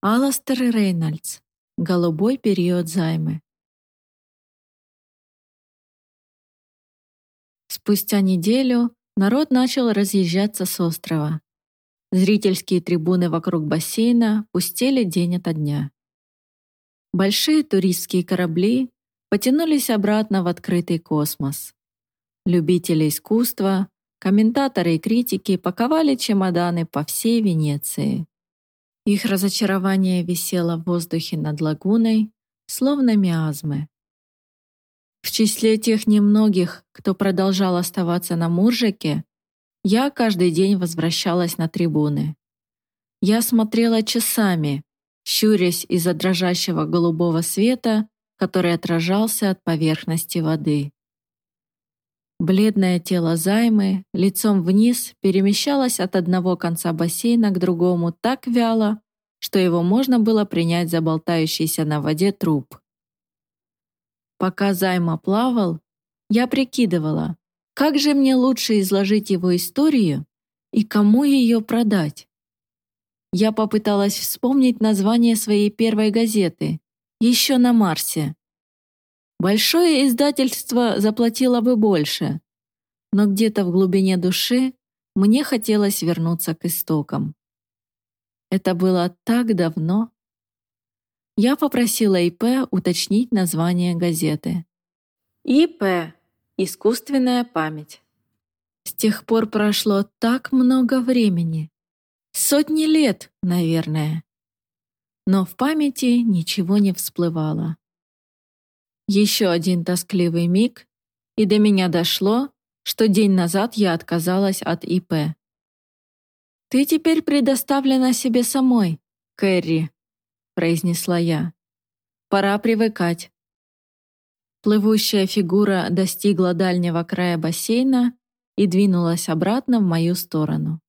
Аластер Рейнольдс. Голубой период займы. Спустя неделю народ начал разъезжаться с острова. Зрительские трибуны вокруг бассейна пустели день ото дня. Большие туристские корабли потянулись обратно в открытый космос. Любители искусства, комментаторы и критики паковали чемоданы по всей Венеции. Их разочарование висело в воздухе над лагуной, словно миазмы. В числе тех немногих, кто продолжал оставаться на Муржике, я каждый день возвращалась на трибуны. Я смотрела часами, щурясь из-за дрожащего голубого света, который отражался от поверхности воды. Бледное тело Займы лицом вниз перемещалось от одного конца бассейна к другому так вяло, что его можно было принять за болтающийся на воде труп. Пока Займа плавал, я прикидывала, как же мне лучше изложить его историю и кому ее продать. Я попыталась вспомнить название своей первой газеты «Еще на Марсе». Большое издательство заплатило бы больше, но где-то в глубине души мне хотелось вернуться к истокам. Это было так давно. Я попросила ИП уточнить название газеты. ИП – искусственная память. С тех пор прошло так много времени. Сотни лет, наверное. Но в памяти ничего не всплывало. Еще один тоскливый миг, и до меня дошло, что день назад я отказалась от ИП. «Ты теперь предоставлена себе самой, Кэрри», — произнесла я. «Пора привыкать». Плывущая фигура достигла дальнего края бассейна и двинулась обратно в мою сторону.